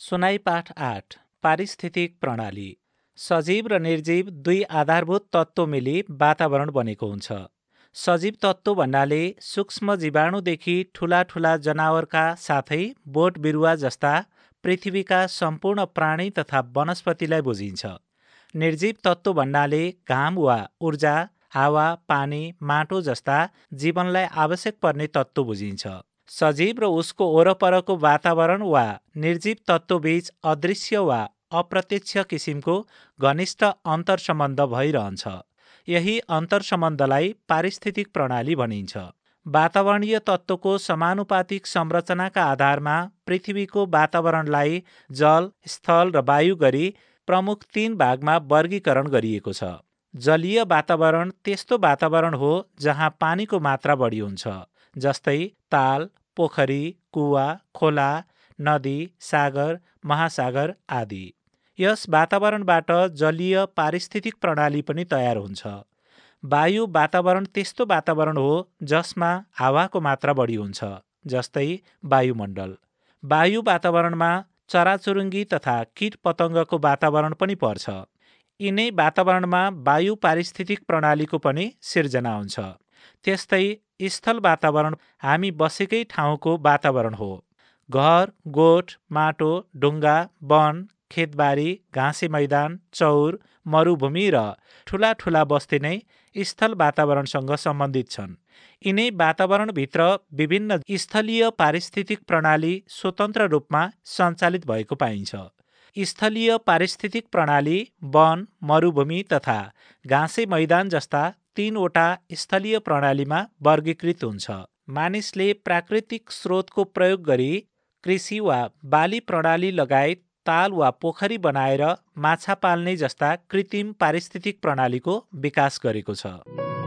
सुनाइ पाठ आठ पारिस्थितिक प्रणाली। सजीव र निर्जीव दुई आधारभूत तत्त्व मिली वातावरण बनेको हुन्छ। सजीव तत्त्व भन्नाले सूक्ष्म जीवाणुदेखि ठुला ठुला जनावरका साथै बोट बिरुवा जस्ता पृथ्वीका सम्पूर्ण प्राणी तथा वनस्पतिलाई बुझिन्छ। निर्जीव तत्त्व भन्नाले घाम वा ऊर्जा हावा पानी माटो जस्ता जीवनलाई आवश्यक पर्ने तत्त्व बुझिन्छ। सजीव र उसको वरपरको वातावरण वा निर्जीव तत्त्वबीच अदृश्य वा अप्रत्यक्ष किसिमको घनिष्ठ अन्तर्सम्बन्ध भइरहन्छ। यही अन्तर्सम्बन्धलाई पारिस्थितिक प्रणाली भनिन्छ। वातावरणीय तत्त्वको समानुपातिक संरचनाका आधारमा पृथ्वीको वातावरणलाई जल स्थल र वायु गरी प्रमुख तीन भागमा वर्गीकरण गरिएको छ। जलीय वातावरण त्यस्तो वातावरण हो जहाँ पानीको मात्रा बढी हुन्छ जस्तै ताल पोखरी कुवा खोला नदी सागर महासागर आदि। यस वातावरणबाट जलीय पारिस्थितिक प्रणाली पनि तयार हुन्छ। वायु वातावरण त्यस्तो वातावरण हो जसमा हावाको मात्रा बढी हुन्छ जस्तै वायुमण्डल। वायु वातावरणमा चराचुरुङ्गी तथा कीट पतङ्गको वातावरण पनि पर्छ। यिनै वातावरणमा वायु पारिस्थितिक प्रणालीको पनि सिर्जना हुन्छ। त्यस्तै स्थल वातावरण हामी बसेकै ठाउँको वातावरण हो। घर गोठ माटो ढुङ्गा वन खेतबारी घाँसे मैदान चौर मरुभूमि र ठुला ठुला बस्ती नै स्थल वातावरणसँग सम्बन्धित छन्। यिनै वातावरणभित्र विभिन्न स्थलीय पारिस्थितिक प्रणाली स्वतन्त्र रूपमा सञ्चालित भएको पाइन्छ। स्थलीय पारिस्थितिक प्रणाली वन मरुभूमि तथा घाँसे मैदान जस्ता तीनवटा स्थलीय प्रणालीमा वर्गीकृत हुन्छ। मानिसले प्राकृतिक स्रोतको प्रयोग गरी कृषि वा बाली प्रणाली लगायत ताल वा पोखरी बनाएर माछा पाल्ने जस्ता कृत्रिम पारिस्थितिक प्रणालीको विकास गरेको छ।